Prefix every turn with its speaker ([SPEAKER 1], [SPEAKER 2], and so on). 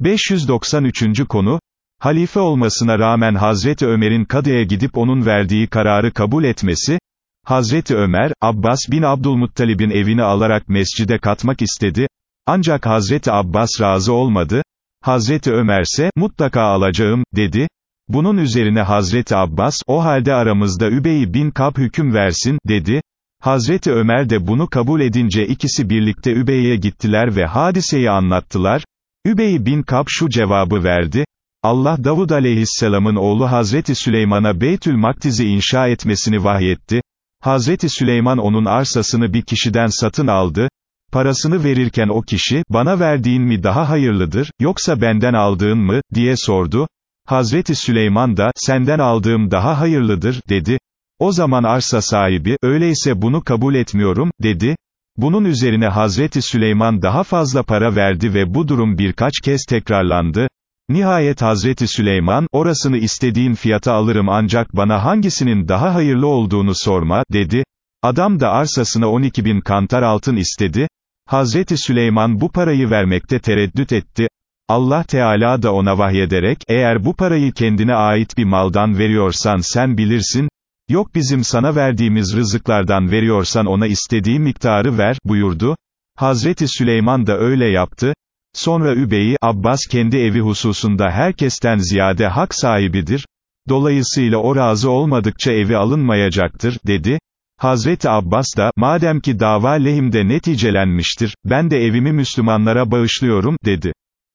[SPEAKER 1] 593. konu, halife olmasına rağmen Hazreti Ömer'in kadıya gidip onun verdiği kararı kabul etmesi, Hazreti Ömer, Abbas bin Abdülmuttalib'in evini alarak mescide katmak istedi, ancak Hazreti Abbas razı olmadı, Hazreti Ömer ise, mutlaka alacağım, dedi, bunun üzerine Hazreti Abbas, o halde aramızda Übey bin Kab hüküm versin, dedi, Hazreti Ömer de bunu kabul edince ikisi birlikte Übey'e gittiler ve hadiseyi anlattılar, Übey bin Kab şu cevabı verdi, Allah Davud aleyhisselamın oğlu Hazreti Süleyman'a Beytül Maktiz'i inşa etmesini vahyetti, Hazreti Süleyman onun arsasını bir kişiden satın aldı, parasını verirken o kişi, bana verdiğin mi daha hayırlıdır, yoksa benden aldığın mı, diye sordu, Hazreti Süleyman da, senden aldığım daha hayırlıdır, dedi, o zaman arsa sahibi, öyleyse bunu kabul etmiyorum, dedi, bunun üzerine Hazreti Süleyman daha fazla para verdi ve bu durum birkaç kez tekrarlandı, Nihayet Hazreti Süleyman, orasını istediğin fiyata alırım ancak bana hangisinin daha hayırlı olduğunu sorma, dedi. Adam da arsasına 12 bin kantar altın istedi. Hazreti Süleyman bu parayı vermekte tereddüt etti. Allah Teala da ona vahyederek, eğer bu parayı kendine ait bir maldan veriyorsan sen bilirsin, yok bizim sana verdiğimiz rızıklardan veriyorsan ona istediği miktarı ver, buyurdu. Hazreti Süleyman da öyle yaptı, Sonra Übey'i, Abbas kendi evi hususunda herkesten ziyade hak sahibidir, dolayısıyla o razı olmadıkça evi alınmayacaktır, dedi. Hazreti Abbas da, madem ki dava lehimde neticelenmiştir, ben de evimi Müslümanlara bağışlıyorum, dedi.